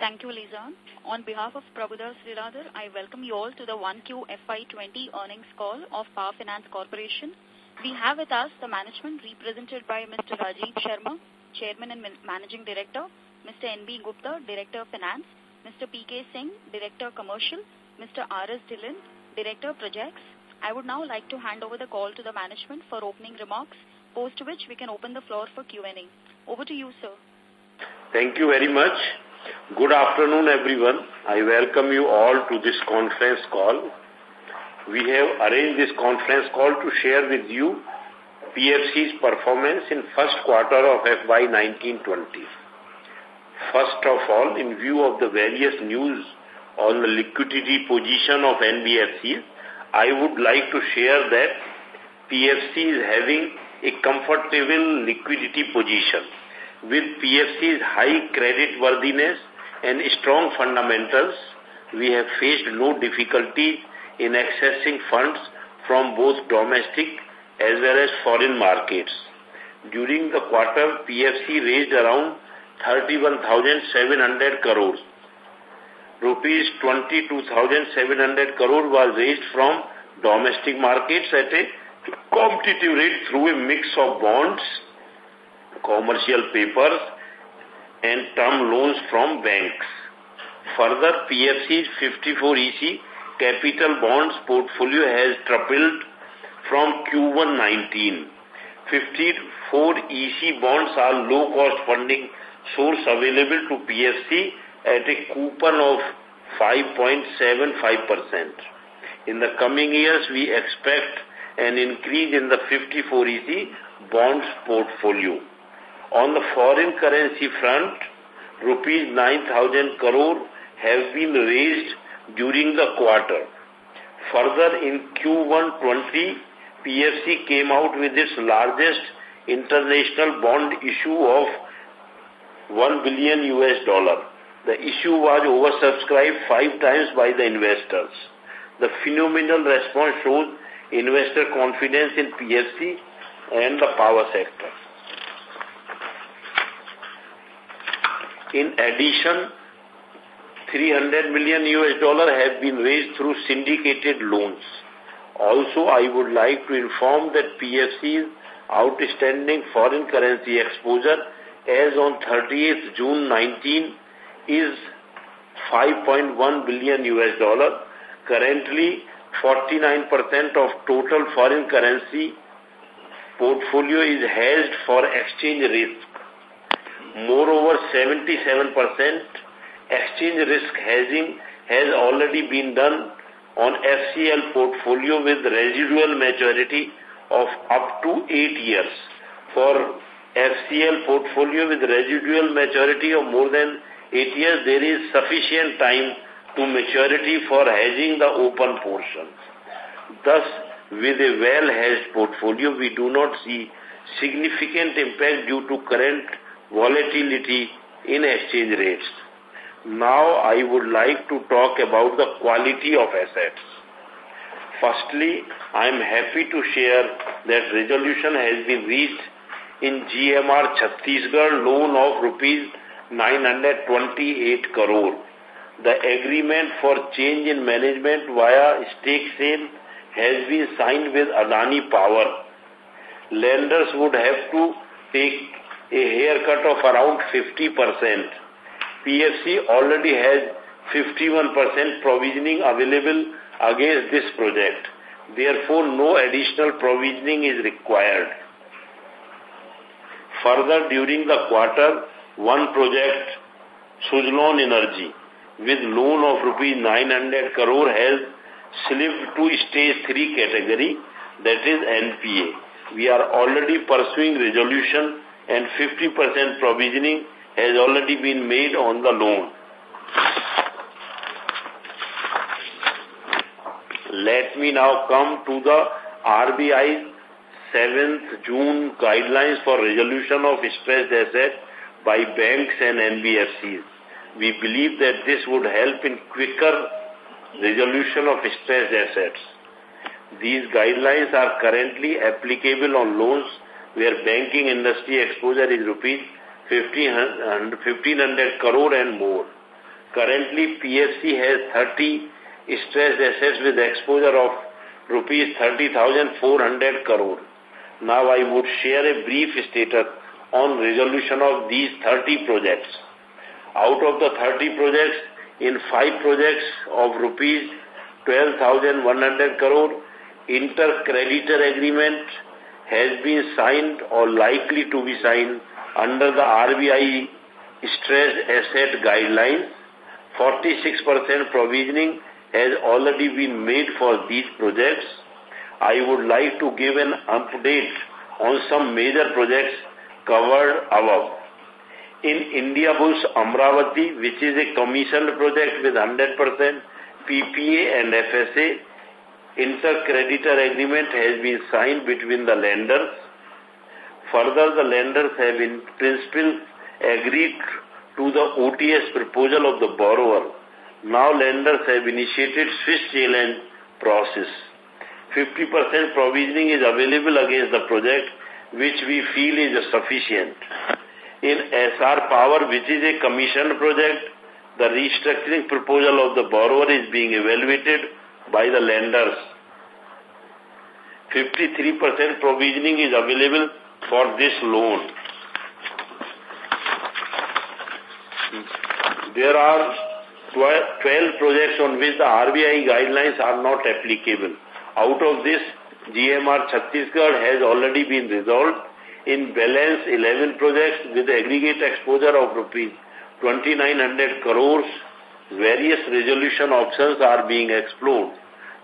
Thank you, Lisa. On behalf of Prabhudas Lilladher, I welcome you all to the 1Q FY20 earnings call of Power Finance Corporation. We have with us the management represented by Mr. Rajiv Sharma, Chairman and Managing Director, Mr. N.B. Gupta, Director of Finance, Mr. P.K. Singh, Director Commercial, Mr. R.S. Dhillon, Director Projects. I would now like to hand over the call to the management for opening remarks, post which we can open the floor for Q&A. Over to you, sir. Thank you very much. Good afternoon, everyone. I welcome you all to this conference call. We have arranged this conference call to share with you PFC's performance in first quarter of FY 1920. First of all, in view of the various news on the liquidity position of NBFCs, I would like to share that PFC is having a comfortable liquidity position. With PFC's high credit worthiness and strong fundamentals, we have faced no difficulty in accessing funds from both domestic as well as foreign markets. During the quarter, PFC raised around 31,700 crores. Rupees 22,700 crore was raised from domestic markets at a competitive rate through a mix of bonds, commercial papers, and term loans from banks. Further, PFC's 54EC capital bonds portfolio has tripled from Q1 19. 54 EC bonds are low-cost funding source available to PFC at a coupon of 5.75%. In the coming years, we expect an increase in the 54 EC bonds portfolio. On the foreign currency front, rupees 9,000 crore have been raised during the quarter. Further, in Q1 20, PFC came out with its largest international bond issue of 1 billion US dollar. The issue was oversubscribed five times by the investors. The phenomenal response shows investor confidence in PFC and the power sector. In addition, 300 million US dollar have been raised through syndicated loans. Also, I would like to inform that PFC's outstanding foreign currency exposure as on 30th June 19 is 5.1 billion US dollar. Currently, 49% of total foreign currency portfolio is hedged for exchange risk. Moreover, 77% exchange risk hedging has already been done on FCL portfolio with residual maturity of up to eight years. For FCL portfolio with residual maturity of more than eight years, there is sufficient time to maturity for hedging the open portion. Thus, with a well-hedged portfolio, we do not see significant impact due to current volatility in exchange rates. Now, I would like to talk about the quality of assets. Firstly, I am happy to share that resolution has been reached in GMR Chhattisgarh loan of rupees 928 crore. The agreement for change in management via stake sale has been signed with Adani Power. Lenders would have to take a haircut of around 50%. PFC already has 51% provisioning available against this project. Therefore, no additional provisioning is required. Further, during the quarter, one project, Suzlon Energy, with loan of rupees 900 crore has slipped to stage 3 category, that is NPA. We are already pursuing resolution and 50% provisioning has already been made on the loan. Let me now come to the RBI's 7th June guidelines for resolution of stressed assets by banks and NBFCs. We believe that this would help in quicker resolution of stressed assets. These guidelines are currently applicable on loans where banking industry exposure is rupees 1,500 crore and more. Currently, PFC has 30 stressed assets with exposure of rupees 30,400 crore. Now I would share a brief status on resolution of these 30 projects. Out of the 30 projects, in 5 projects of rupees 12,100 crore, inter-creditor agreement has been signed or likely to be signed under the RBI stressed asset guidelines 46% provisioning has already been made for these projects. I would like to give an update on some major projects covered above. In Indiabulls Amravati, which is a commissioned project with 100% PPA and FSA, inter-creditor agreement has been signed between the lenders. Further, the lenders have in principle agreed to the OTS proposal of the borrower. Now lenders have initiated Swiss challenge process. 50% provisioning is available against the project, which we feel is sufficient. In Essar Power, which is a commissioned project, the restructuring proposal of the borrower is being evaluated by the lenders. 53% provisioning is available for this loan. There are 12 projects on which the RBI guidelines are not applicable. Out of this, GMR Chhattisgarh has already been resolved. In balance, 11 projects with aggregate exposure of rupees 2900 crores, various resolution options are being explored.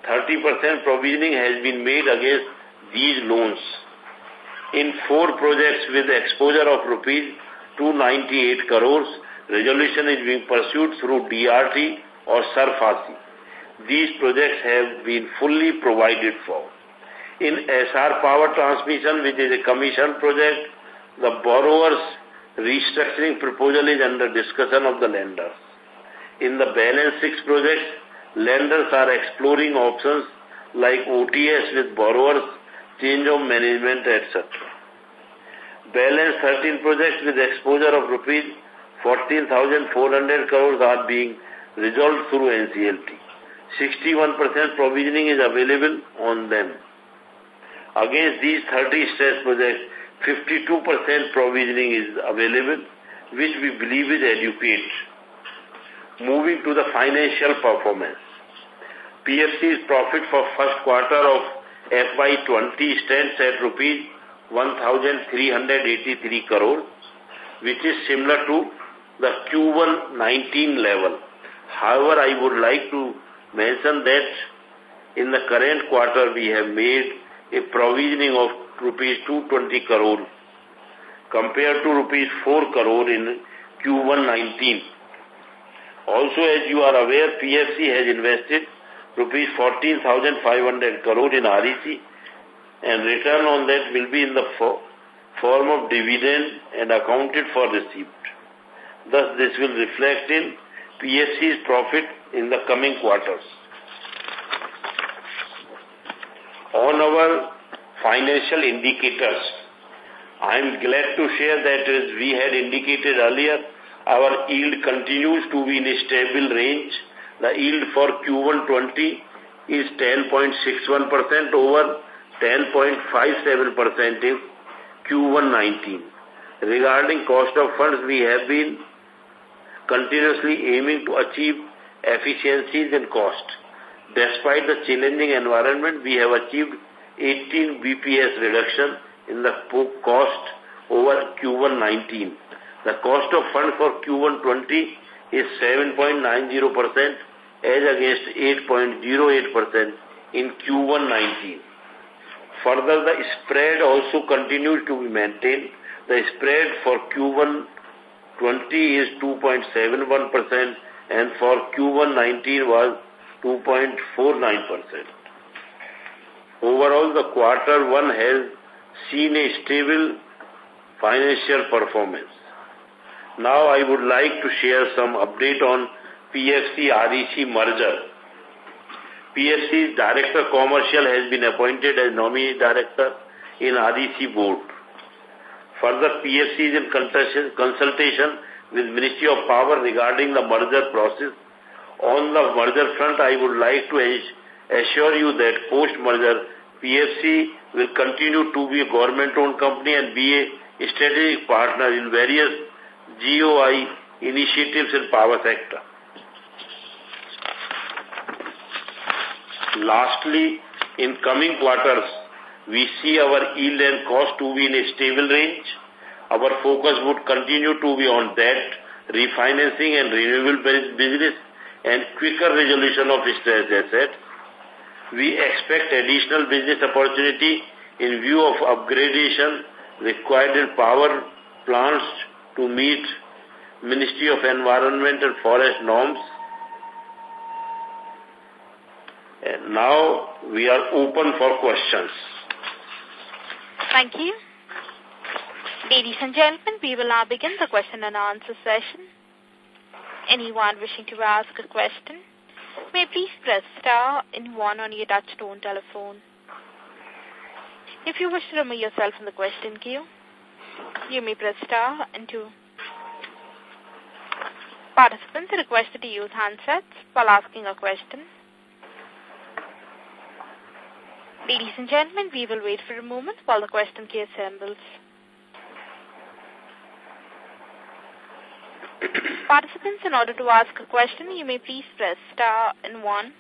30% provisioning has been made against these loans. In four projects with exposure of rupees 298 crores, resolution is being pursued through DRT or SARFAESI. These projects have been fully provided for. In Essar Power Transmission, which is a commission project, the borrower's restructuring proposal is under discussion of the lenders. In the balance six projects, lenders are exploring options like OTS with borrowers, change of management, etc. Balance 13 projects with exposure of rupees 14,400 crores are being resolved through NCLT. 61% provisioning is available on them. Against these 30 stress projects, 52% provisioning is available, which we believe is adequate. Moving to the financial performance. PFC's profit for first quarter of FY20 stands at rupees 1,383 crore, which is similar to the Q1 19 level. However, I would like to mention that in the current quarter we have made a provisioning of rupees 220 crore compared to rupees 4 crore in Q1 19. Also, as you are aware, PFC has invested rupees 14,500 crore in REC and return on that will be in the form of dividend and accounted for receipt. Thus, this will reflect in PFC's profit in the coming quarters. On our financial indicators, I am glad to share that as we had indicated earlier, our yield continues to be in a stable range. The yield for Q1 20 is 10.61% over 10.57% in Q1 19. Regarding cost of funds, we have been continuously aiming to achieve efficiencies in cost. Despite the challenging environment, we have achieved 18 BPS reduction in the cost over Q1 19. The cost of fund for Q1 20 is 7.90% as against 8.08% in Q1 19. Further, the spread also continues to be maintained. The spread for Q1 20 is 2.71% and for Q1 19 was 2.49%. Overall, the quarter one has seen a stable financial performance. Now I would like to share some update on PFC REC merger. PFC's Director Commercial has been appointed as nominee director in REC board. Further, PFC is in consultation with Ministry of Power regarding the merger process. On the merger front, I would like to assure you that post-merger, PFC will continue to be a government-owned company and be a strategic partner in various GOI initiatives in power sector. Lastly, in coming quarters, we see our yield and cost to be in a stable range. Our focus would continue to be on debt, refinancing and renewable business and quicker resolution of stressed assets. We expect additional business opportunity in view of upgradation required in power plants to meet Ministry of Environment and Forest norms. And now we are open for questions. Thank you. Ladies and gentlemen, we will now begin the question and answer session. Anyone wishing to ask a question may please press star and one on your touchtone telephone. If you wish to remove yourself from the question queue, you may press star and two. Participants are requested to use handsets while asking a question. Ladies and gentlemen, we will wait for a moment while the question queue assembles. Participants, in order to ask a question, you may please press star and one.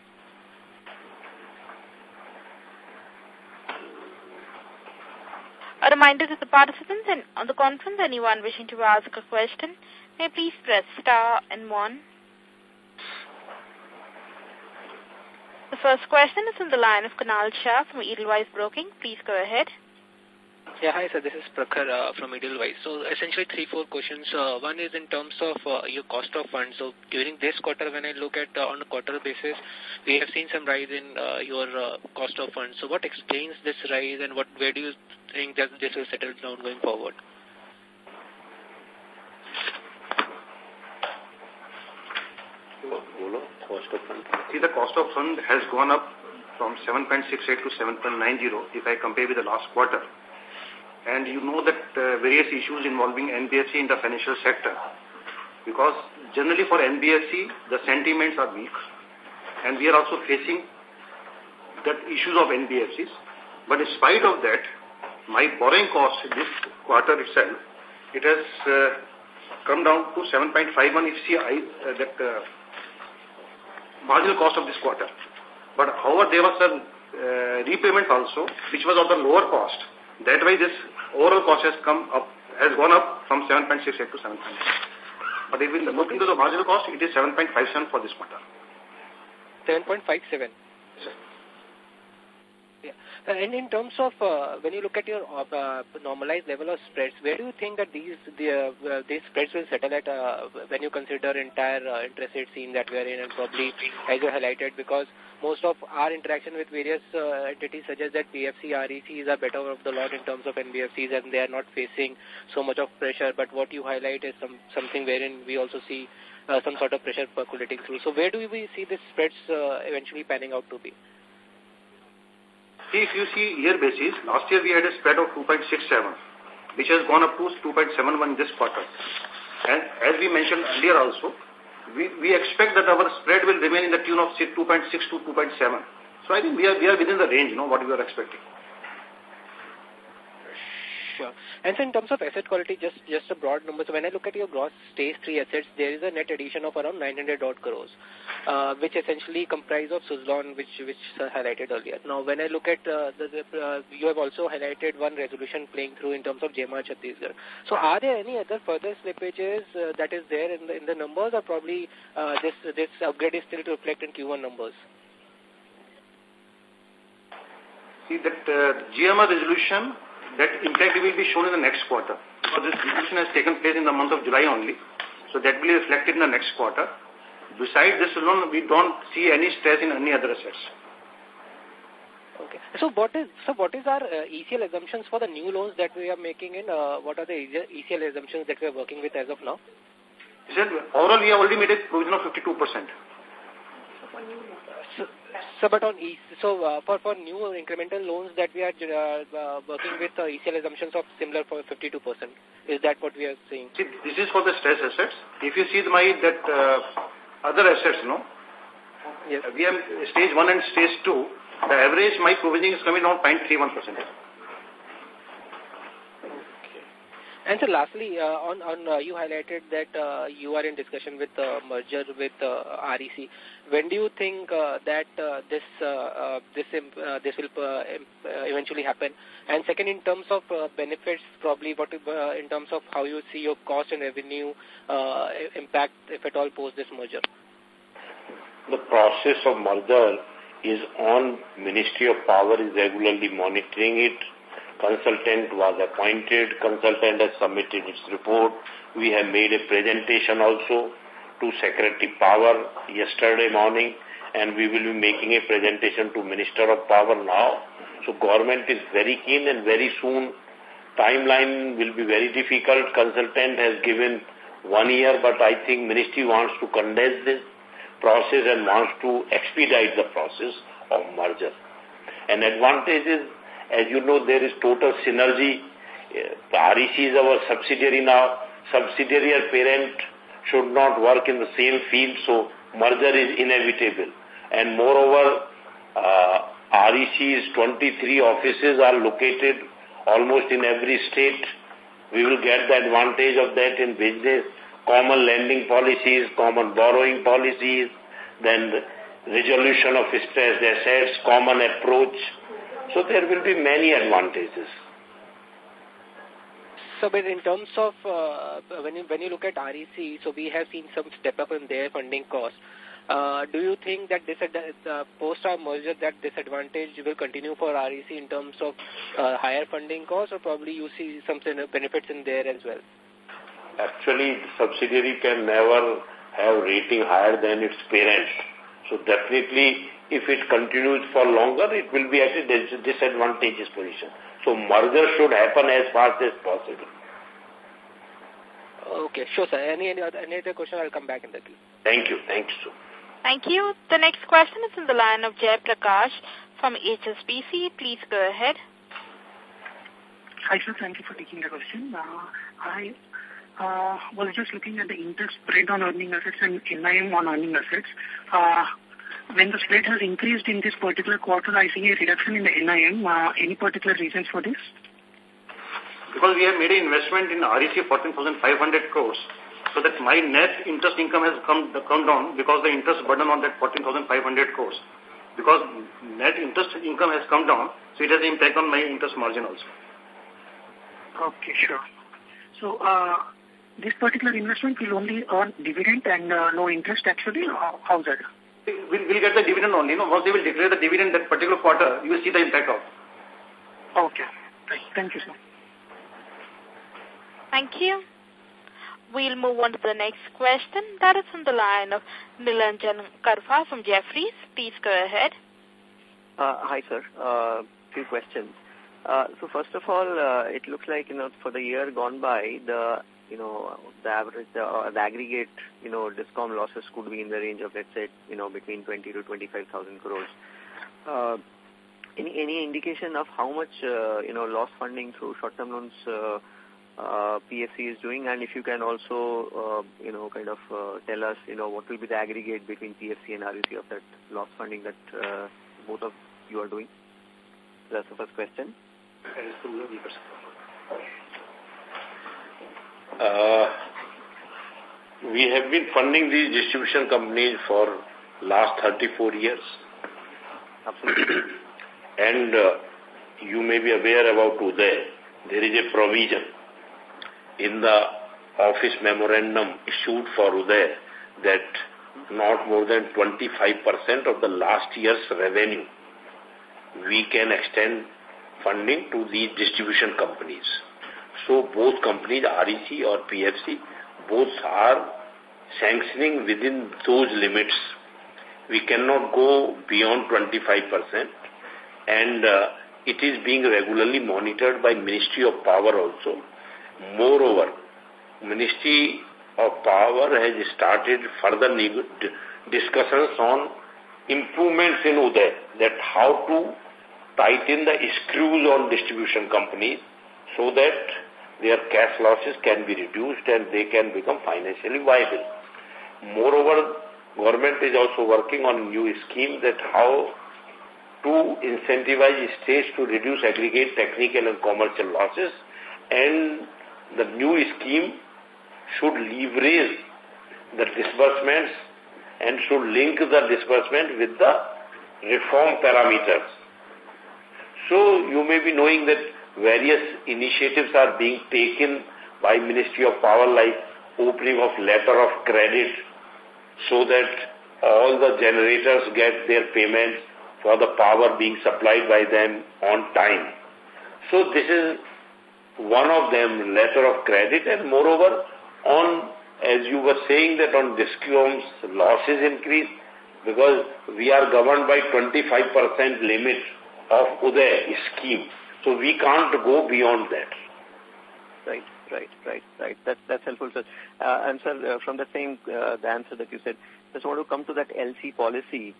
A reminder to the participants and on the conference, anyone wishing to ask a question, may please press star and one. The first question is on the line of Kunal Shah from Edelweiss Broking. Please go ahead. Yeah, hi sir, this is Prakhar uh, from Edelweiss. So essentially three, four questions. Uh, one is in terms of uh, your cost of funds. So during this quarter, when I look at uh, on a quarter basis, we have seen some rise in uh, your uh, cost of funds. So what explains this rise and what where do you think that this will settle down going forward? See, the cost of fund has gone up from 7.68 to 7.90 if I compare with the last quarter. And you know that uh, various issues involving NBFC in the financial sector. Because generally for NBFC the sentiments are weak and we are also facing that issues of NBFCs but in spite of that my borrowing cost in this quarter itself it has uh, come down to 7.51 if see I, uh, that uh, marginal cost of this quarter but however there was some uh, repayment also which was of the lower cost that way this overall cost has come up, has gone up from 7.68 to 7.9. But if we look into the marginal cost, it is 7.57 for this quarter. 7.57? Yeah. Uh, and in terms of uh, when you look at your uh, normalized level of spreads, where do you think that these the, uh, these spreads will settle at uh, when you consider entire uh, interest rate scene that we are in and probably as you highlighted because most of our interaction with various uh, entities suggest that PFC, RECs are better off the lot in terms of NBFCs and they are not facing so much of pressure. But what you highlight is some something wherein we also see uh, some sort of pressure percolating through. So where do we see the spreads uh, eventually panning out to be? See, if you see year basis, last year we had a spread of 2.67, which has gone up to 2.71 this quarter. And as we mentioned earlier also, we, we expect that our spread will remain in the tune of 2.6 to 2.7. So I think we are, we are within the range, you know, what we are expecting. Sure. And so in terms of asset quality, just just a broad number. So when I look at your gross stage three assets, there is a net addition of around 900 odd crores, uh, which essentially comprise of Suzlon, which which highlighted earlier. Now, when I look at uh, the, the uh, you have also highlighted one resolution playing through in terms of GMR Chhattisgarh. So are there any other further slippages uh, that is there in the in the numbers, or probably uh, this this upgrade is still to reflect in Q1 numbers? See that uh, resolution that impact will be shown in the next quarter. Because this decision has taken place in the month of July only. So that will be reflected in the next quarter. Besides this alone, we don't see any stress in any other assets. Okay. So what is so what is our uh, ECL assumptions for the new loans that we are making in? Uh, what are the ECL assumptions that we are working with as of now? Said, overall, we have already made a provision of 52%. So, so but on e so uh, for for new incremental loans that we are uh, uh, working with uh, ECL assumptions of similar for 52 percent, is that what we are saying? See, this is for the stress assets. If you see my that uh, other assets, no, yes. we have stage one and stage two. The average my provisioning is coming down 0.31 percent. And so lastly, uh, on, on uh, you highlighted that uh, you are in discussion with uh, merger with uh, REC. When do you think uh, that uh, this uh, uh, this uh, this will uh, eventually happen? And second, in terms of benefits, probably what in terms of how you see your cost and revenue impact, if at all, post this merger. The process of merger is on Ministry of Power is regularly monitoring it consultant was appointed, consultant has submitted its report. We have made a presentation also to Secretary Power yesterday morning and we will be making a presentation to Minister of Power now. So government is very keen and very soon timeline will be very difficult. Consultant has given one year but I think ministry wants to condense this process and wants to expedite the process of merger. And advantage is as you know, there is total synergy. Uh, the REC is our subsidiary now. Subsidiary or parent should not work in the same field, so merger is inevitable. And moreover, uh, REC's 23 offices are located almost in every state. We will get the advantage of that in business, common lending policies, common borrowing policies, then resolution of stressed assets, common approach, so there will be many advantages. So, but in terms of uh, when you when you look at REC, so we have seen some step up in their funding cost. Uh, do you think that this uh, post our merger that disadvantage will continue for REC in terms of uh, higher funding costs, or probably you see some benefits in there as well? Actually, the subsidiary can never have rating higher than its parent. So definitely if it continues for longer, it will be at a disadvantageous position. So merger should happen as fast as possible. Okay, sure, sir. Any, any, other, any other question, I'll come back in the queue. Thank you. Thanks, sir. Thank you. The next question is in the line of Jay Prakash from HSBC. Please go ahead. Hi, sir. Thank you for taking the question. Uh, I uh, was just looking at the interest spread on earning assets and NIM on earning assets. Uh, when the spread has increased in this particular quarter, I see a reduction in the NIM. Uh, any particular reasons for this? Because we have made an investment in REC 14,500 crores, so that my net interest income has come, come down because the interest burden on that 14,500 crores. Because net interest income has come down, so it has an impact on my interest margin also. Okay, sure. So, uh, this particular investment will only earn dividend and uh, no interest actually? How's that? We'll, we'll get the dividend only. You know, once they will declare the dividend that particular quarter, you will see the impact of. Okay. Thank you, sir. Thank you. We'll move on to the next question. That is from the line of Nilanjan Karfa from Jefferies. Please go ahead. Uh, hi, sir. Uh, few questions. Uh, so first of all, uh, it looks like, you know, for the year gone by, the you know, the average, uh, the aggregate, you know, discom losses could be in the range of, let's say, you know, between 20 to 25,000 crores. Uh, any, any indication of how much, uh, you know, loss funding through short-term loans uh, uh, PFC is doing? And if you can also, uh, you know, kind of uh, tell us, you know, what will be the aggregate between PFC and REC of that loss funding that uh, both of you are doing? That's the first question. Uh, we have been funding these distribution companies for last 34 years. Absolutely. and uh, you may be aware about Uday. There is a provision in the office memorandum issued for Uday that not more than 25% of the last year's revenue we can extend funding to these distribution companies. So both companies, REC or PFC, both are sanctioning within those limits. We cannot go beyond 25% and uh, it is being regularly monitored by Ministry of Power also. Moreover, Ministry of Power has started further discussions on improvements in Uday, that how to tighten the screws on distribution companies so that their cash losses can be reduced and they can become financially viable. Moreover, government is also working on a new scheme that how to incentivize states to reduce aggregate technical and commercial losses and the new scheme should leverage the disbursements and should link the disbursement with the reform parameters. So you may be knowing that various initiatives are being taken by Ministry of Power like opening of letter of credit so that all the generators get their payments for the power being supplied by them on time. So this is one of them, letter of credit, and moreover, on, as you were saying that on discoms, losses increase because we are governed by 25% limit of Uday scheme. So we can't go beyond that. Right, right, right, right. That, that's helpful, sir. Uh, and, sir, uh, from the same uh, the answer that you said, just want to come to that LC policy.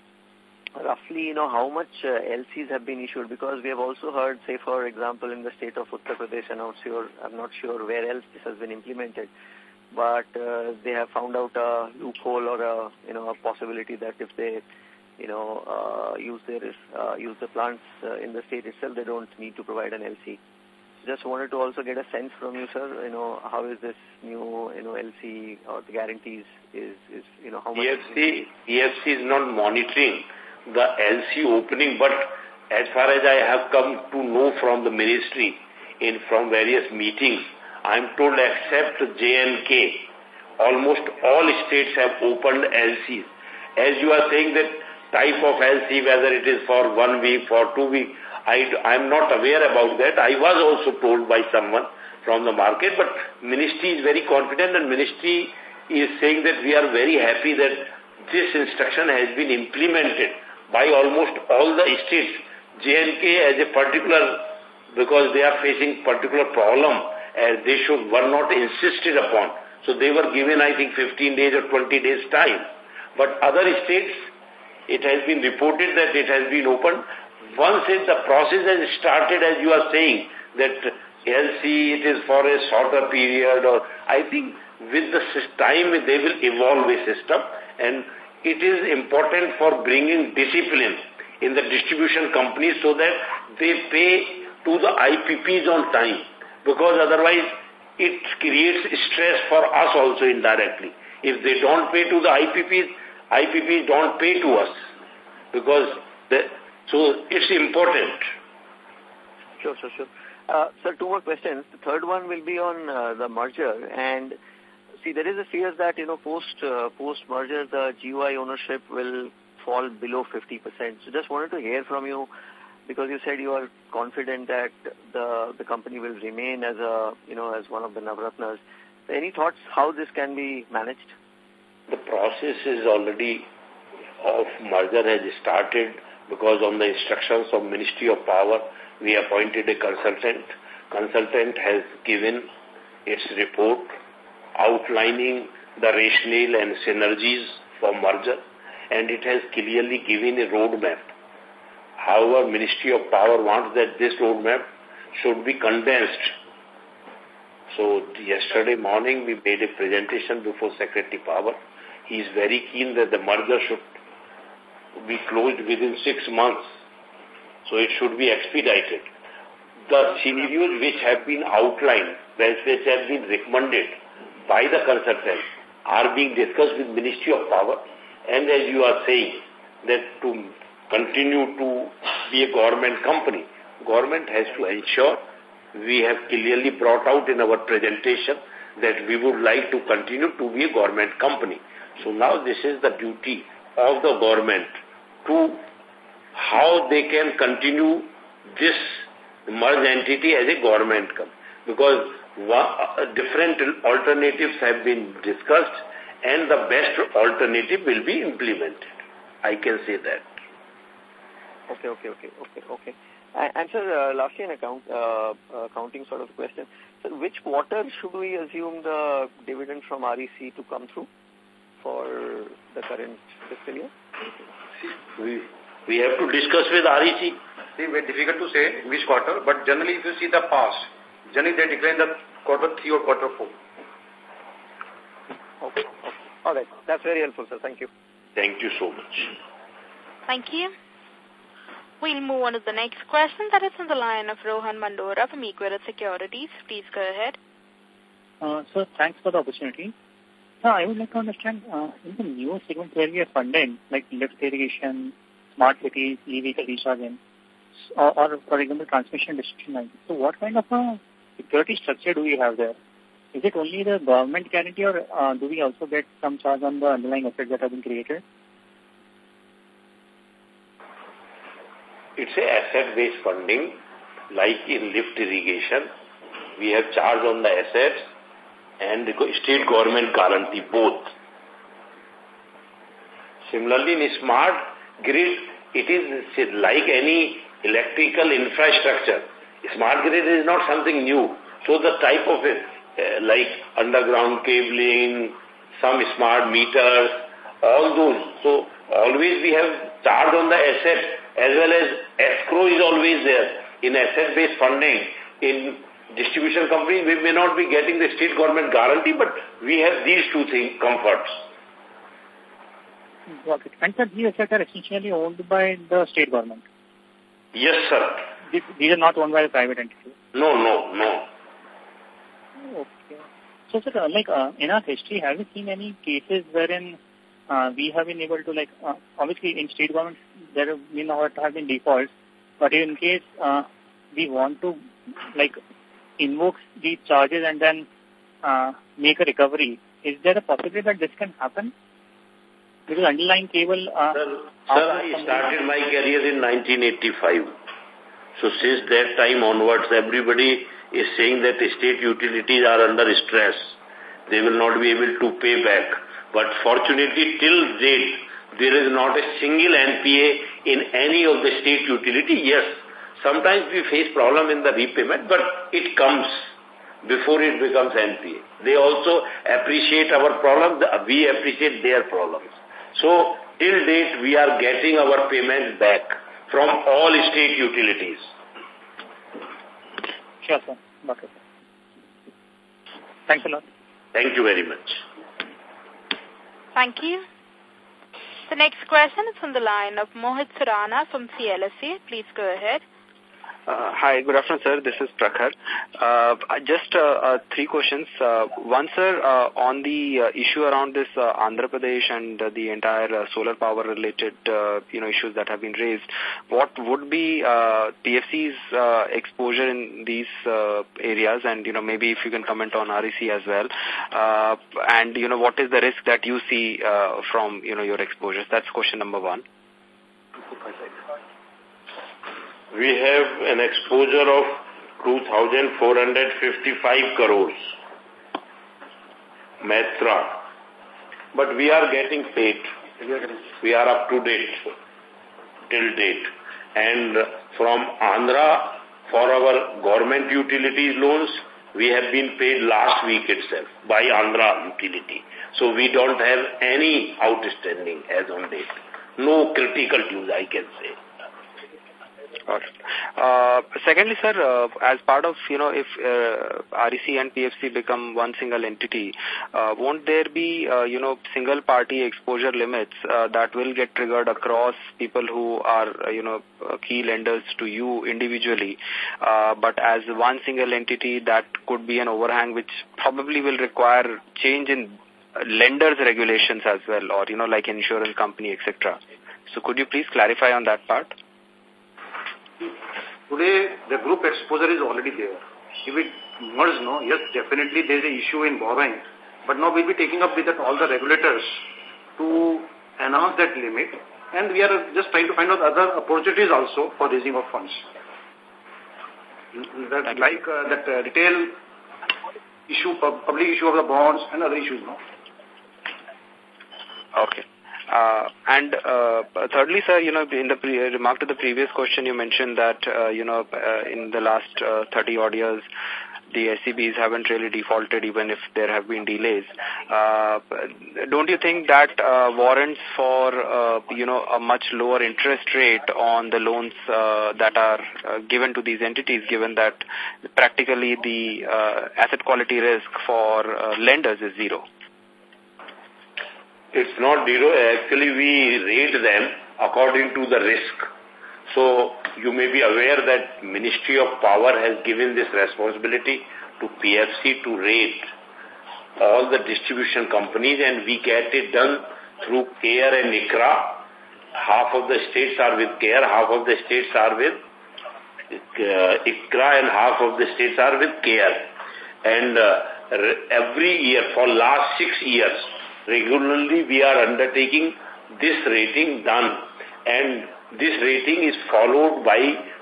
Roughly, you know, how much uh, LCs have been issued? Because we have also heard, say, for example, in the state of Uttar Pradesh, I'm not sure, I'm not sure where else this has been implemented, but uh, they have found out a loophole or a, you know, a possibility that if they you know, uh, use their uh, use the plants uh, in the state itself, they don't need to provide an LC. Just wanted to also get a sense from you, sir. You know, how is this new, you know, LC or the guarantees is, is you know, how much? PFC, PFC is not monitoring the LC opening, but as far as I have come to know from the ministry in from various meetings, I'm told except J&K, almost all states have opened LCs. As you are saying that type of LC, whether it is for one week, for two weeks. I, I'm not aware about that. I was also told by someone from the market, but ministry is very confident and ministry is saying that we are very happy that this instruction has been implemented by almost all the states. J&K as a particular, because they are facing particular problem, as they should were not insisted upon. So they were given, I think, 15 days or 20 days time. But other states, it has been reported that it has been opened. Once it, the process has started, as you are saying, that LC, it is for a shorter period, or I think with the time they will evolve a system, and it is important for bringing discipline in the distribution companies so that they pay to the IPPs on time, because otherwise it creates stress for us also indirectly. If they don't pay to the IPPs, IPPs don't pay to us because the, so it's important. Sure, sure, sure. Uh, sir, two more questions. The third one will be on uh, the merger and see there is a fear that you know post uh, post merger the GOI ownership will fall below 50%. So just wanted to hear from you because you said you are confident that the the company will remain as a you know as one of the Navratnas. Any thoughts how this can be managed? The process is already of merger has started because on the instructions of Ministry of Power, we appointed a consultant. Consultant has given its report outlining the rationale and synergies for merger and it has clearly given a roadmap. However, Ministry of Power wants that this roadmap should be condensed. So yesterday morning we made a presentation before Secretary Power he is very keen that the merger should be closed within six months. So it should be expedited. The scenarios which have been outlined, which have been recommended by the consultant, are being discussed with Ministry of Power. And as you are saying, that to continue to be a government company, government has to ensure we have clearly brought out in our presentation that we would like to continue to be a government company. So now this is the duty of the government to how they can continue this merged entity as a government. Because uh, different alternatives have been discussed and the best alternative will be implemented. I can say that. Okay, okay, okay, okay, okay. And, sir, uh, lastly, an account, uh, accounting sort of question. Which quarter should we assume the dividend from REC to come through? For the current fiscal year? We, we have to discuss with REC. See, very difficult to say which quarter, but generally if you see the past, generally they decline the quarter three or quarter four. Okay. okay. All right. That's very helpful, sir. Thank you. Thank you so much. Thank you. We'll move on to the next question. That is on the line of Rohan Mandora from Equirus Securities. Please go ahead. Uh, sir, thanks for the opportunity. Sir, I would like to understand, uh, in the new segments where we are funding, like lift irrigation, smart cities, EV recharging, or, or for example, transmission distribution lines. So what kind of a security structure do we have there? Is it only the government guarantee or uh, do we also get some charge on the underlying assets that have been created? It's a asset-based funding, like in lift irrigation. We have charge on the assets and the state government guarantee both. Similarly, in smart grid, it is like any electrical infrastructure. Smart grid is not something new. So the type of it, uh, like underground cabling, some smart meters, all those. So always we have charge on the asset as well as escrow is always there. In asset-based funding, in distribution company, we may not be getting the state government guarantee, but we have these two things, comforts. Got it. And sir, these assets are essentially owned by the state government? Yes, sir. These are not owned by the private entity? No, no, no. Okay. So, sir, like, uh, in our history, have you seen any cases wherein uh, we have been able to, like, uh, obviously in state government, there have been, have been defaults, but in case uh, we want to, like, invoke these charges and then uh, make a recovery, is there a possibility that this can happen? Because underlying cable... Uh, sir, sir I started my career in 1985. So since that time onwards, everybody is saying that the state utilities are under stress. They will not be able to pay back. But fortunately, till date, there is not a single NPA in any of the state utility. Yes, sometimes we face problem in the repayment, but it comes before it becomes NPA. They also appreciate our problems. We appreciate their problems. So, till date, we are getting our payments back from all state utilities. Sure, sir. Okay. Thanks a lot. Thank you very much. Thank you. The next question is from the line of Mohit Surana from CLSA. Please go ahead. Uh, hi, good afternoon, sir. This is Prakhar. Uh, just uh, uh, three questions. Uh, one, sir, uh, on the issue around this Andhra Pradesh and the entire solar power related uh, you know issues that have been raised, what would be PFC's exposure in these areas, and you know maybe if you can comment on REC as well, and you know what is the risk that you see from you know your exposures? That's question number one we have an exposure of 2,455 crores. Metra. But we are getting paid. We are up to date, till date. And from Andhra, for our government utilities loans, we have been paid last week itself by Andhra utility. So we don't have any outstanding as on date. No critical dues, I can say. Got it. Uh, secondly, sir, uh, as part of, you know, if uh, REC and PFC become one single entity, uh, won't there be, uh, you know, single party exposure limits uh, that will get triggered across people who are, uh, you know, uh, key lenders to you individually, uh, but as one single entity that could be an overhang which probably will require change in lenders regulations as well or, you know, like insurance company, etc. So could you please clarify on that part? Today, the group exposure is already there. If it merges, no, yes, definitely there is an issue in borrowing. But now we'll be taking up with that, all the regulators to announce that limit. And we are just trying to find out other opportunities also for raising of funds. That, like uh, that uh, retail issue, public issue of the bonds and other issues, no? Okay. Uh, and uh, thirdly, sir, you know, in the pre remark to the previous question, you mentioned that, uh, you know, uh, in the last uh, 30 odd years, the SEBs haven't really defaulted even if there have been delays. Uh, don't you think that uh, warrants for, uh, you know, a much lower interest rate on the loans uh, that are uh, given to these entities, given that practically the uh, asset quality risk for uh, lenders is zero? It's not zero. Actually, we rate them according to the risk. So you may be aware that Ministry of Power has given this responsibility to PFC to rate all the distribution companies and we get it done through CARE and ICRA. Half of the states are with CARE, half of the states are with uh, ICRA and half of the states are with CARE. And uh, every year, for last six years, regularly we are undertaking this rating done. And this rating is followed by,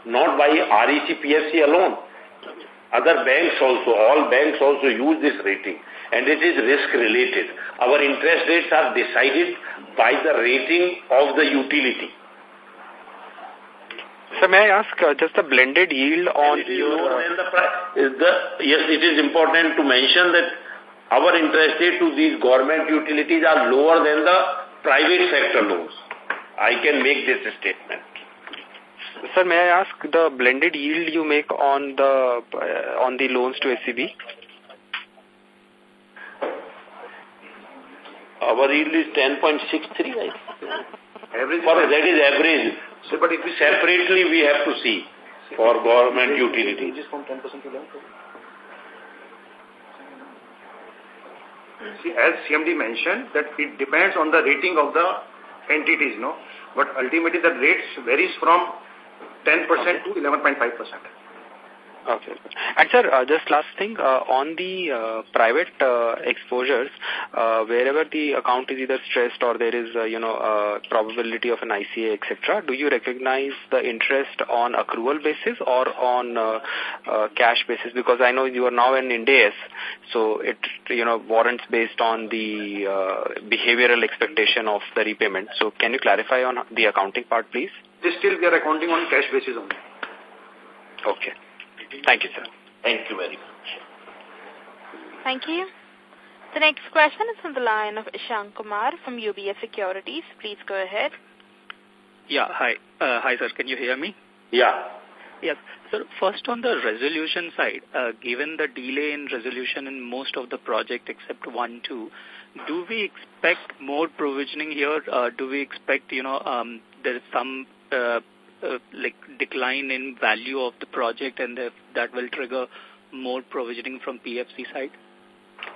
not by REC PFC alone. Other banks also, all banks also use this rating and it is risk related. Our interest rates are decided by the rating of the utility. So may I ask uh, just the blended yield on your... The, the, yes, it is important to mention that our interest rate to these government utilities are lower than the private sector loans. I can make this statement. Sir, may I ask the blended yield you make on the uh, on the loans to SEB? Our yield is 10.63, Average for that is average. So, but if we separately we have to see for government utilities. from 10% to 11%. As CMD mentioned, that it depends on the rating of the entities, no? But ultimately the rates varies from 10% to 11.5%. Okay. And sir, uh, just last thing, uh, on the uh, private uh, exposures, uh, wherever the account is either stressed or there is, uh, you know, uh, probability of an ICA, etc., do you recognize the interest on accrual basis or on uh, uh, cash basis? Because I know you are now in Ind AS, so it, you know, warrants based on the uh, behavioral expectation of the repayment. So can you clarify on the accounting part, please? Still, we are accounting on cash basis only. Okay. Thank you, sir. Thank you very much. Thank you. The next question is from the line of Ishank Kumar from UBS Securities. Please go ahead. Yeah, hi. Uh, hi, sir. Can you hear me? Yeah. Yes. So first on the resolution side, uh, given the delay in resolution in most of the project except one, two, do we expect more provisioning here? Uh, do we expect, you know, um, there is some uh, uh, like decline in value of the project and that will trigger more provisioning from PFC side?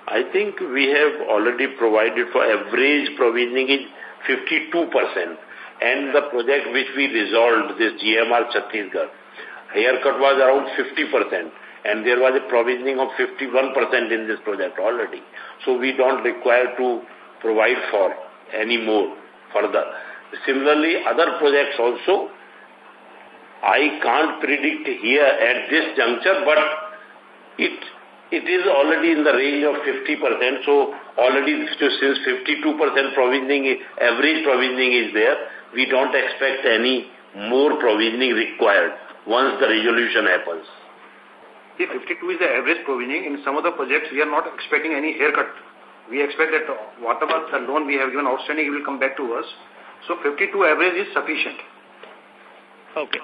I think we have already provided for average provisioning is 52% and the project which we resolved, this GMR Chhattisgarh, haircut was around 50% and there was a provisioning of 51% in this project already. So we don't require to provide for any more further. Similarly, other projects also, I can't predict here at this juncture, but it it is already in the range of 50%. So already since 52% provisioning, average provisioning is there, we don't expect any more provisioning required once the resolution happens. If 52 is the average provisioning, in some of the projects we are not expecting any haircut. We expect that whatever the loan we have given outstanding, it will come back to us. So 52 average is sufficient. Okay.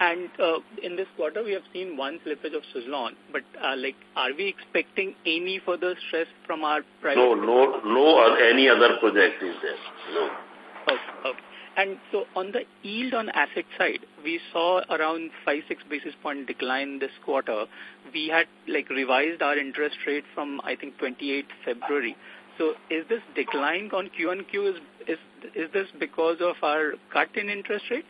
And uh, in this quarter, we have seen one slippage of Suzlon. But uh, like, are we expecting any further stress from our private? No, no, no. Any other project is there. No. Okay, okay. And so on the yield on asset side, we saw around 5-6 basis point decline this quarter. We had like revised our interest rate from, I think, 28 February. So is this decline on Q on Q, is, is, is this because of our cut in interest rates?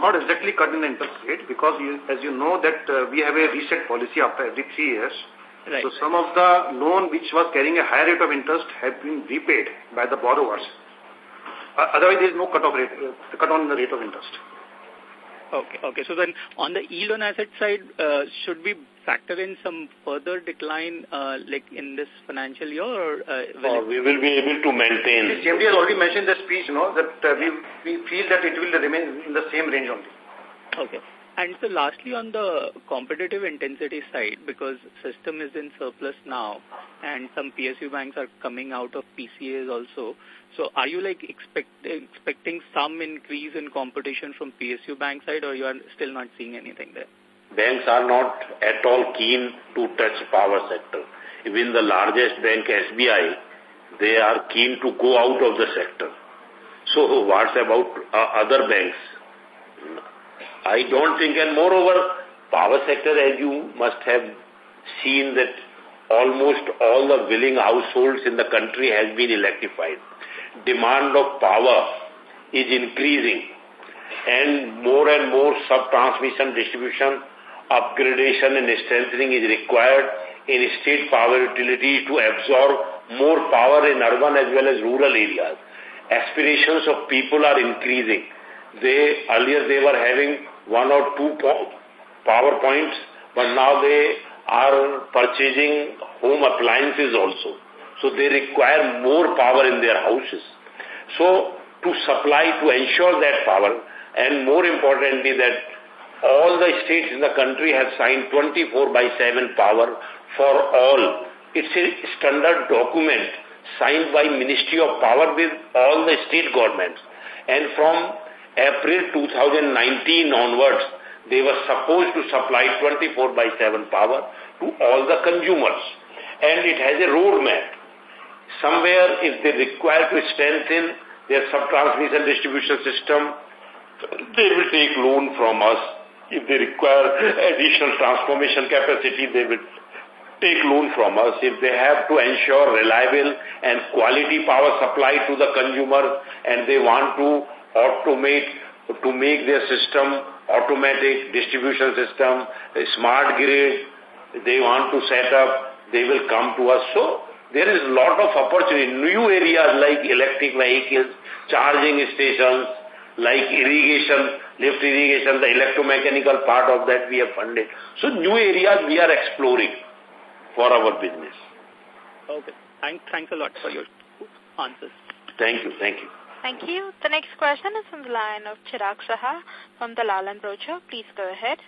Not exactly cut in the interest rate because you, as you know that uh, we have a reset policy after every three years. Right. So some of the loan which was carrying a higher rate of interest have been repaid by the borrowers. Uh, otherwise, there is no cut off rate, uh, cut on the rate of interest. Okay, okay. So then on the yield on asset side, uh, should we factor in some further decline uh, like in this financial year? Or, uh, will we will be able to maintain. CMD has already mentioned the speech, you know, that uh, we, we feel that it will remain in the same range only. Okay. And so lastly, on the competitive intensity side, because system is in surplus now and some PSU banks are coming out of PCAs also, so are you like expect, expecting some increase in competition from PSU bank side or you are still not seeing anything there? Banks are not at all keen to touch power sector. Even the largest bank, SBI, they are keen to go out of the sector. So what's about uh, other banks? I don't think, and moreover, power sector, as you must have seen that almost all the willing households in the country has been electrified. Demand of power is increasing and more and more sub-transmission distribution upgradation and strengthening is required in state power utilities to absorb more power in urban as well as rural areas. Aspirations of people are increasing. They Earlier they were having one or two power points, but now they are purchasing home appliances also. So they require more power in their houses. So to supply, to ensure that power, and more importantly that all the states in the country have signed 24 by 7 power for all. It's a standard document signed by Ministry of Power with all the state governments. And from April 2019 onwards, they were supposed to supply 24 by 7 power to all the consumers. And it has a roadmap. Somewhere, if they require to strengthen their sub-transmission distribution system, they will take loan from us. If they require additional transformation capacity, they will take loan from us. If they have to ensure reliable and quality power supply to the consumer and they want to automate to make their system automatic distribution system, smart grid, they want to set up, they will come to us. So there is a lot of opportunity. New areas like electric vehicles, charging stations, like irrigation, lift irrigation, the electromechanical part of that we have funded. So new areas we are exploring for our business. Okay. Thank, thanks a lot for your answers. Thank you. Thank you. Thank you. The next question is from the line of Chirag Saha from the Lalan Brocha. Please go ahead.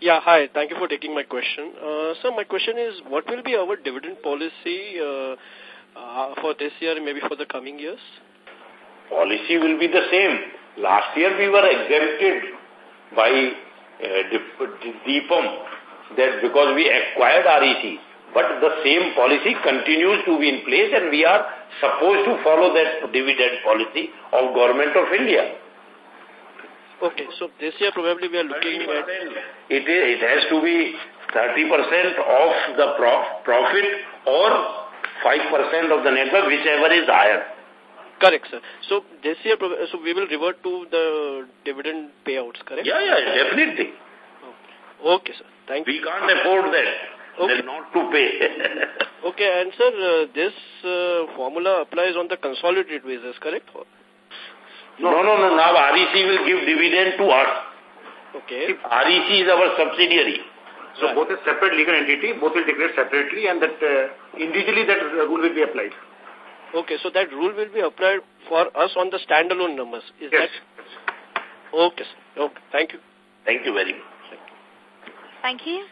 Yeah, hi. Thank you for taking my question. Uh, so my question is, what will be our dividend policy uh, uh, for this year and maybe for the coming years? Policy will be the same. Last year we were exempted by uh, DIPAM that because we acquired REC. But the same policy continues to be in place and we are supposed to follow that dividend policy of Government of India. Okay, so this year probably we are looking at... It, is, it has to be 30% of the prof, profit or 5% of the net worth, whichever is higher. Correct, sir. So this year, so we will revert to the dividend payouts, correct? Yeah, yeah, definitely. Okay, sir. Thank we you. We can't afford that. Okay. not to pay. okay, and sir, uh, this uh, formula applies on the consolidated basis, correct? No, no, no. Now REC will give dividend to us. Okay. REC is our subsidiary. So right. both is separate legal entity, both will declare separately and that uh, individually that rule will be applied. Okay, so that rule will be applied for us on the standalone numbers. Is yes. that? Okay, sir. Okay, thank you. Thank you very much. Thank you.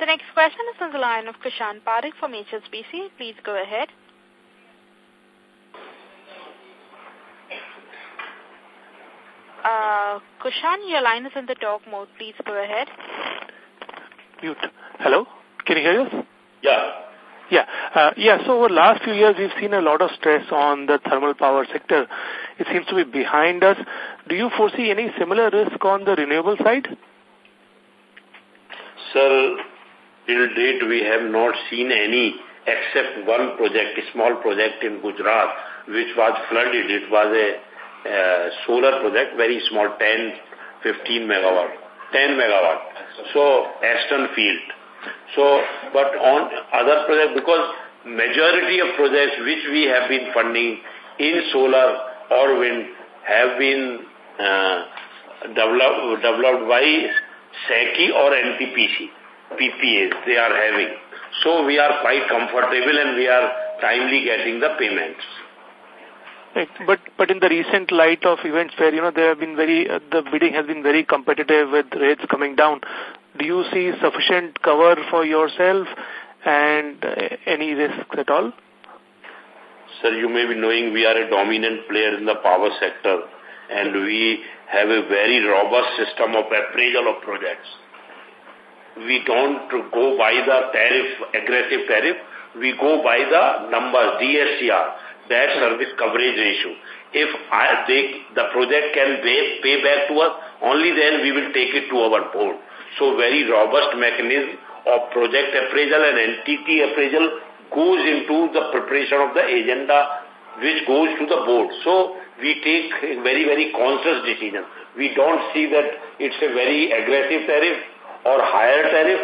The next question is on the line of Kushan Parik from HSBC. Please go ahead. Uh, Kushan, your line is in the talk mode. Please go ahead. Mute. Hello? Can you hear us? Yeah. Yeah. Uh, yeah, so over the last few years, we've seen a lot of stress on the thermal power sector. It seems to be behind us. Do you foresee any similar risk on the renewable side? Sir, till date we have not seen any except one project, a small project in Gujarat, which was flooded. It was a uh, solar project, very small, 10, 15 megawatt, 10 megawatt. So, Aston Field. So, but on other projects, because majority of projects which we have been funding in solar or wind have been uh, developed, developed by SECI or NTPC, PPAs they are having. So we are quite comfortable and we are timely getting the payments. But but in the recent light of events where you know there have been very uh, the bidding has been very competitive with rates coming down, do you see sufficient cover for yourself and uh, any risks at all? Sir, you may be knowing we are a dominant player in the power sector and we have a very robust system of appraisal of projects. We don't go by the tariff, aggressive tariff. We go by the numbers, DSCR, debt service coverage ratio. If I, they, the project can pay, pay back to us, only then we will take it to our board. So very robust mechanism of project appraisal and entity appraisal goes into the preparation of the agenda which goes to the board. So we take very, very conscious decision. We don't see that it's a very aggressive tariff or higher tariff,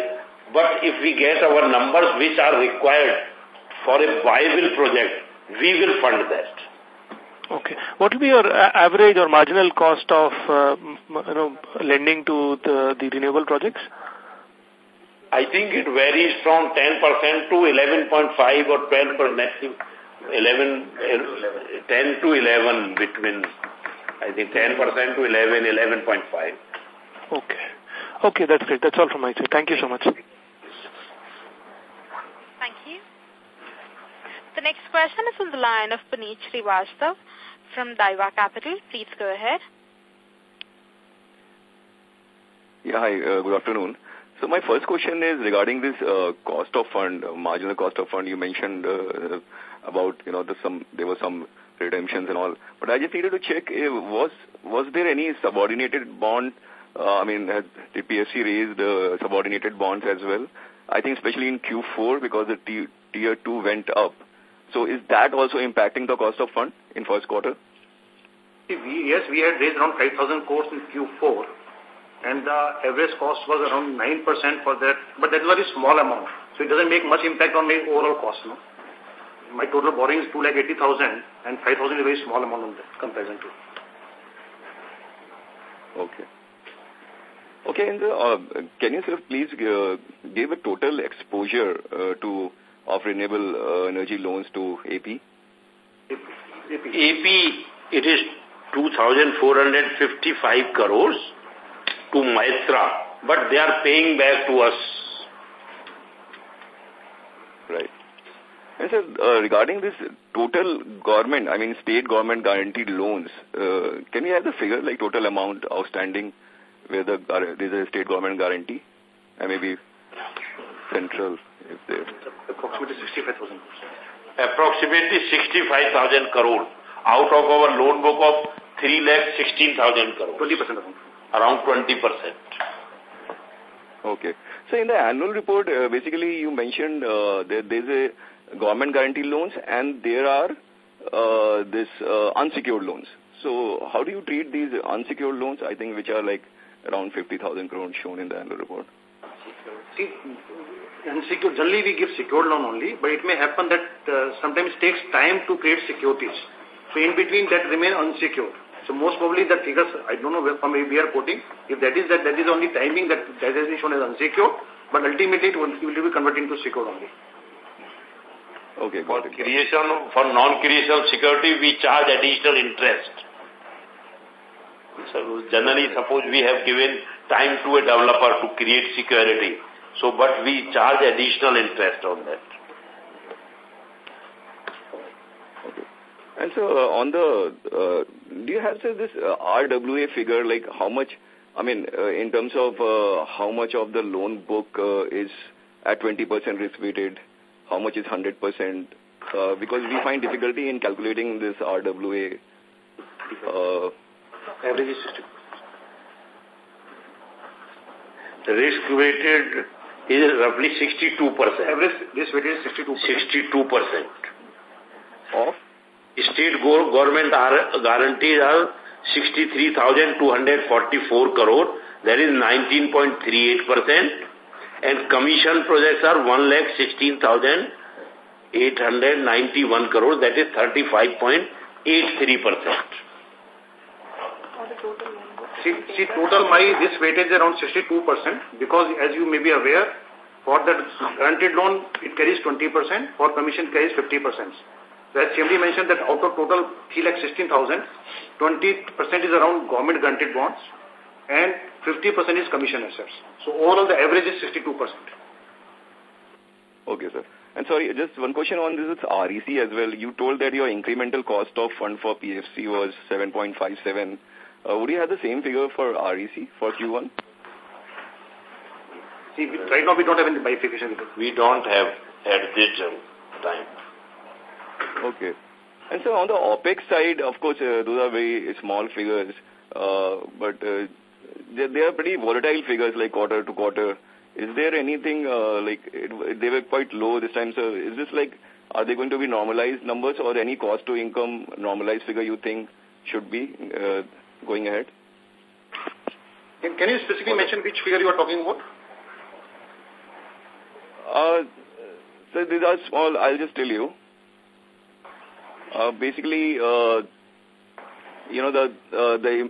but if we get our numbers which are required for a viable project, we will fund that. Okay. What will be your average or marginal cost of uh, you know, lending to the, the renewable projects? I think it varies from 10% to 11.5 or 12%, 11, 10 to 11 between, I think 10% to 11, 11.5. Okay. Okay, that's great. That's all from my side. Thank you so much. Thank you. The next question is on the line of Puneet Srivastav from Daiwa Capital. Please go ahead. Yeah, hi, uh, good afternoon. So my first question is regarding this uh, cost of fund, uh, marginal cost of fund. You mentioned about, you know, the some there were some redemptions and all. But I just needed to check, uh, was was there any subordinated bond? I mean, has the PFC raised subordinated bonds as well? I think especially in Q4 because the tier 2 went up. So is that also impacting the cost of fund in first quarter? Yes, we had raised around 5,000 crores in Q4 and the average cost was around 9% for that, but that's a very small amount. So it doesn't make much impact on my overall cost. No? My total borrowing is 2 lakh 80,000 and 5,000 is a very small amount on that comparison to. Okay. Okay, and uh, can you sir please uh, give a total exposure uh, to of renewable uh, energy loans to AP? AP, AP it is 2,455 crores to Mytrah, but they are paying back to us. Right. And sir, uh, regarding this total government, I mean state government guaranteed loans, uh, can we have the figure, like total amount outstanding where the there's a state government guarantee? And maybe central, if there. Approximately 65,000 Approximately 65,000 crore out of our loan book of 3 lakh 16,000 crore. 20% of around 20%. Okay. So in the annual report, uh, basically you mentioned uh, there, there's a government guarantee loans and there are uh, this uh, unsecured loans. So how do you treat these unsecured loans, I think, which are like around 50,000 crores shown in the annual report? See, unsecured, generally we give secured loan only, but it may happen that uh, sometimes it takes time to create securities. So in between that remain unsecured. So most probably the figures, I don't know where from we are quoting. If that is that, that is only timing that that has been shown as unsecured, but ultimately it will, it will be converted into secured only. Okay, for creation, for non-creation of security, we charge additional interest. So generally, suppose we have given time to a developer to create security. So, but we charge additional interest on that. And so uh, on the, uh, do you have this uh, RWA figure, like how much, I mean, uh, in terms of uh, how much of the loan book uh, is at 20% risk weighted, how much is 100%, uh, because we find difficulty in calculating this RWA. Uh, Average is 60. The risk weighted is roughly 62%. Average risk weighted is 62%. 62%. Of? state government are, guarantees are 63,244 crore, that is 19.38%, and commission projects are 1,16,891 crore, that is 35.83%. See, see, total my this weightage around 62% because as you may be aware, for the guaranteed loan, it carries 20%, for commission carries 50%. So as CMD mentioned that out of total 3,16,000, 20% is around government granted bonds and 50% is commission assets. So overall the average is 62%. Okay, sir. And sorry, just one question on this, it's REC as well. You told that your incremental cost of fund for PFC was 7.57. Uh, would you have the same figure for REC for Q1? See, right now we don't have any bifurcation. We don't have at this time. Okay. And so on the OPEX side, of course, uh, those are very small figures, uh, but uh, they, they are pretty volatile figures like quarter to quarter. Is there anything uh, like it, they were quite low this time? So is this like are they going to be normalized numbers or any cost to income normalized figure you think should be uh, going ahead? Can, you specifically mention which figure you are talking about? Uh, so these are small. I'll just tell you. Uh, basically, uh, you know the uh, the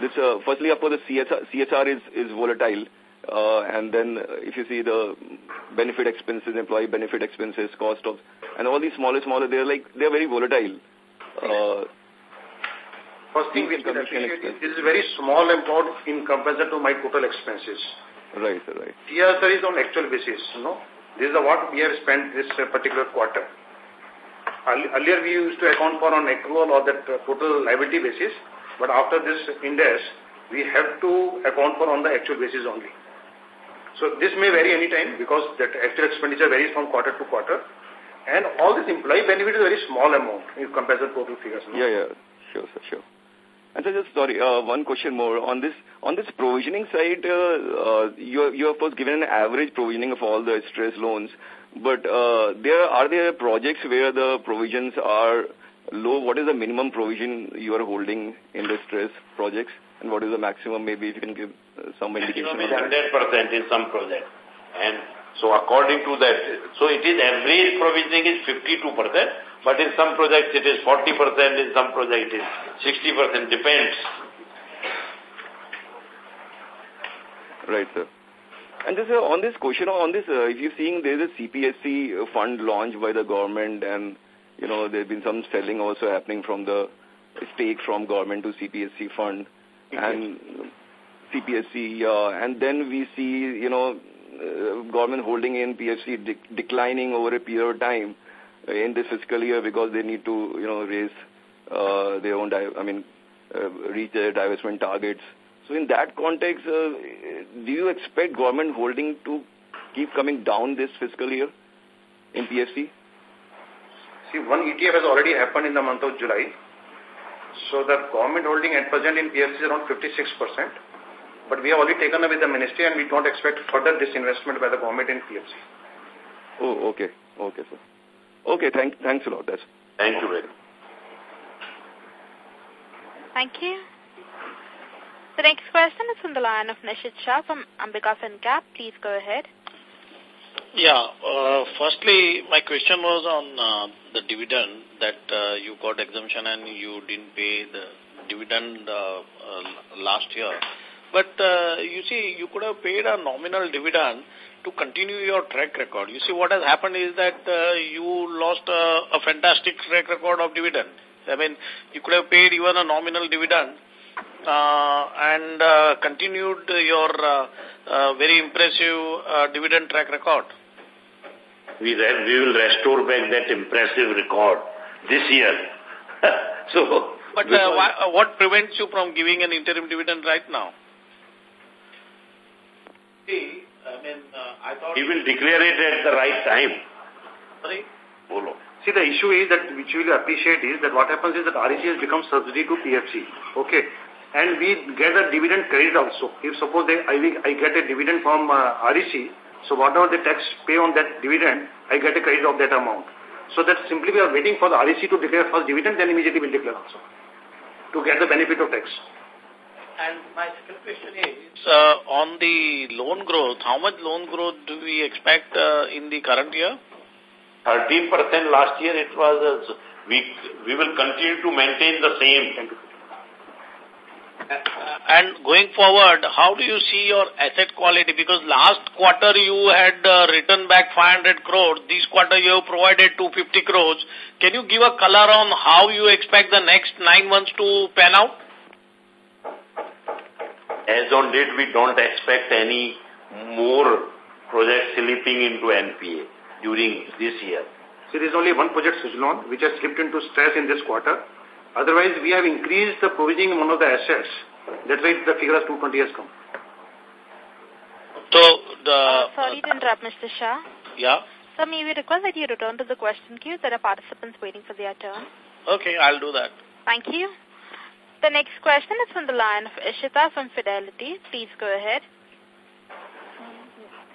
this uh, firstly, of course, the CSR, CSR is is volatile. Uh, and then if you see the benefit expenses, employee benefit expenses, cost of, and all these smaller, smaller, they're like, they're very volatile. Uh, First thing we appreciate is this is very small amount in comparison to my total expenses. Right, right. CSR is on actual basis, you know. This is what we have spent this uh, particular quarter. Earlier we used to account for on accrual or that uh, total liability basis, but after this Ind AS, we have to account for on the actual basis only. So this may vary any time because that actual expenditure varies from quarter to quarter. And all this employee benefit is a very small amount in comparison to total figures. No? Yeah, yeah. Sure, sir, sure. And so just, sorry, uh, one question more. On this on this provisioning side, uh, uh, you, you of course given an average provisioning of all the stress loans, but uh, there are there projects where the provisions are low? What is the minimum provision you are holding in the stress projects? And what is the maximum? Maybe if you can give uh, some indication. Maximum is 100% in some projects. And so according to that, so it is average provisioning is 52%, but in some projects it is 40%, in some projects it is 60%, depends. Right, sir. And this, uh, on this question, on this, uh, if you're seeing there's a CPSE fund launched by the government and, you know, there's been some selling also happening from the stake from government to CPSE fund and CPSE, uh, and then we see, you know, uh, government holding in PFC de declining over a period of time in this fiscal year because they need to, you know, raise uh, their own, I mean, uh, reach their divestment targets. So in that context, uh, do you expect government holding to keep coming down this fiscal year in PFC? See, one ETF has already happened in the month of July. So the government holding at present in PFC is around 56%. But we have already taken up with the ministry and we don't expect further disinvestment by the government in PFC. Oh, okay. Okay, sir. Okay, thank, thanks a lot. That's Thank you very much. Thank you. The next question is from the line of Nishit Shah from Ambika FinCap. Please go ahead. Yeah. Uh, firstly, my question was on uh, the dividend that uh, you got exemption and you didn't pay the dividend uh, uh, last year. But uh, you see, you could have paid a nominal dividend to continue your track record. You see, what has happened is that uh, you lost a, a fantastic track record of dividend. I mean, you could have paid even a nominal dividend uh, and uh, continued your uh, uh, very impressive uh, dividend track record. We, we will restore back that impressive record this year. so, But uh, why, uh, what prevents you from giving an interim dividend right now? See, I mean, uh, I thought... He will declare it at the right time. Sorry? Bolo. See, the issue is that, which you will appreciate is that what happens is that REC has become subsidy to PFC. Okay. And we get a dividend credit also. If suppose they, I, I get a dividend from uh, REC, so whatever the tax pay on that dividend, I get a credit of that amount. So that simply we are waiting for the REC to declare first dividend, then immediately we'll declare also. To get the benefit of tax. And my second question is, uh, on the loan growth, how much loan growth do we expect uh, in the current year? 13% last year it was, uh, we, we will continue to maintain the same. and going forward, how do you see your asset quality? Because last quarter you had uh, returned back 500 crores. This quarter you have provided 250 crores. Can you give a color on how you expect the next nine months to pan out? As on date, we don't expect any more projects slipping into NPA during this year. So there is only one project, Suzlon, which has slipped into stress in this quarter. Otherwise, we have increased the provisioning in one of the assets. That's why the figure of 220 has come. So, the... Uh, sorry to interrupt, Mr. Shah. Yeah? So, may we request that you return to the question queue? There are participants waiting for their turn. Okay, I'll do that. Thank you. The next question is from the line of Ishita from Fidelity. Please go ahead.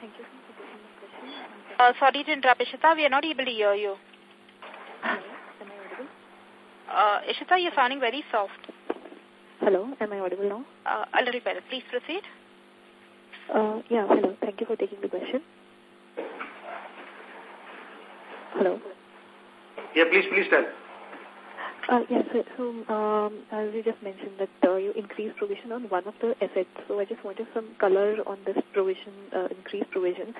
Thank you. Uh, sorry to interrupt, Ishita. We are not able to hear you. Am I audible? Uh, Ishita, you're sounding very soft. Hello, am I audible now? Uh, a little better. Please proceed. Uh, yeah, hello. Thank you for taking the question. Hello. Yeah, please, please tell. Uh, yes, so, um, as you just mentioned that uh, you increased provision on one of the assets. So I just wanted some color on this provision, uh, increased provision.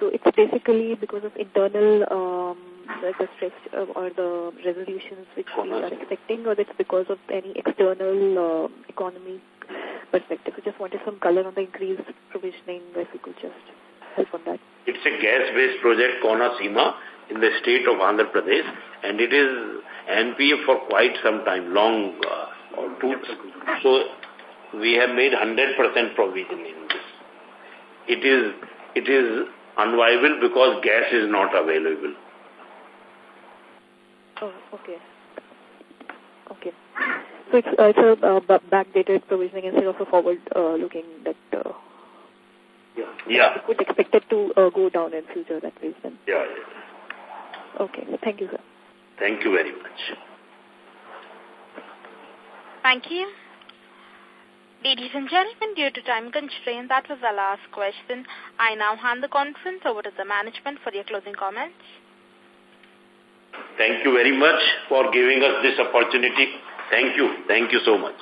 So it's basically because of internal um, the, the stress uh, or the resolutions which we are expecting or it's because of any external uh, economy perspective. So just wanted some color on the increased provisioning if you could just help on that. It's a gas-based project, Kona Konaseema, in the state of Andhra Pradesh, and it is NPA for quite some time, long, uh, or two. So we have made 100% provision in this. It is, it is unviable because gas is not available. Oh, okay. Okay. So it's, uh, it's a uh, backdated provisioning instead of a forward-looking uh, that uh, yeah. yeah. we could expect it to uh, go down in future that way then. Yeah, yeah. Okay. Thank you, sir. Thank you very much. Thank you. Ladies and gentlemen, due to time constraint, that was the last question. I now hand the conference over to the management for your closing comments. Thank you very much for giving us this opportunity. Thank you. Thank you so much.